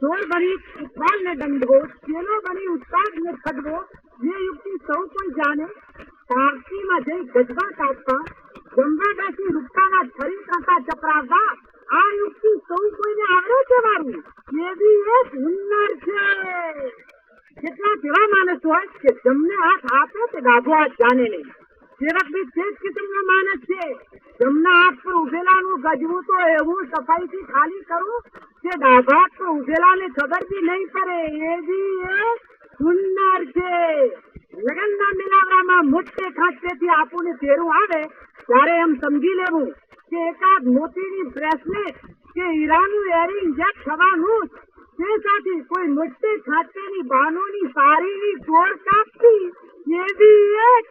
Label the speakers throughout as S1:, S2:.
S1: છોડ ભરી ફળને દંડવો ચેલો બની ઉત્પાદને ખડવો જે યુક્તિ સૌ કોઈ જાણે, પારસીમાં જઈ ગજવા કાપવા ગંગા બેસી રૂપતાના ધરી કાંટા ચપરાવવા, આ યુક્તિ સૌ કોઈને આવડે છે મારું? એવી એક હુન્નર છે. કેટલા જેવા માણસ હોય કે જમને હાથ આપે તે ગાભો હાથ જાણે નહીં. સેવક બી તે જ કિસ્મના માણસ છે? જમના હાથ પર ઉભેલાનું ગજવું તો એવું સફાઈથી ખાલી કરું કે ડાઘા હાથ પર ઉભેલાને ખબર બી નહીં પડે. એવી એક સુંદર છે. લગનના મિલાવડામાં મોટે ખાંચેથી આપણને તેરું આવે ત્યારે એમ સમજી લેવું કે એકાદ મોતીની બ્રેસલેટ કે હીરાનું એરિંગ જે થવાનું તે સાથે કોઈ મોટે ખાતેની બાનોની સારીની ચોર કાપતી એવી એક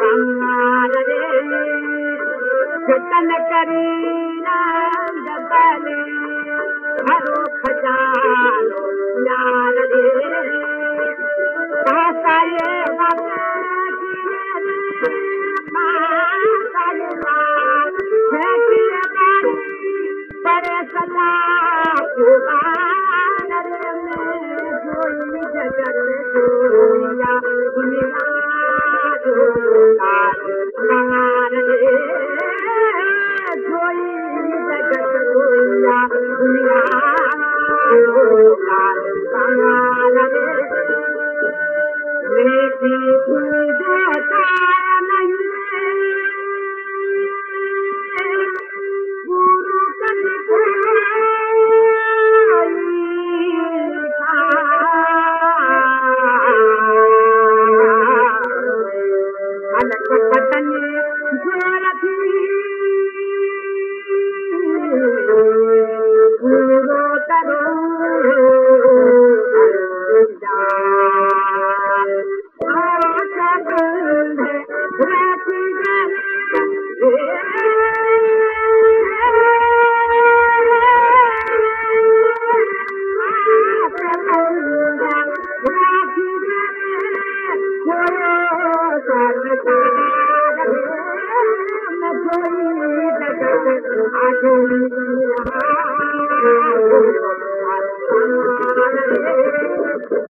S1: बंगारे करी Bye. I don't even